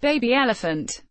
baby elephant.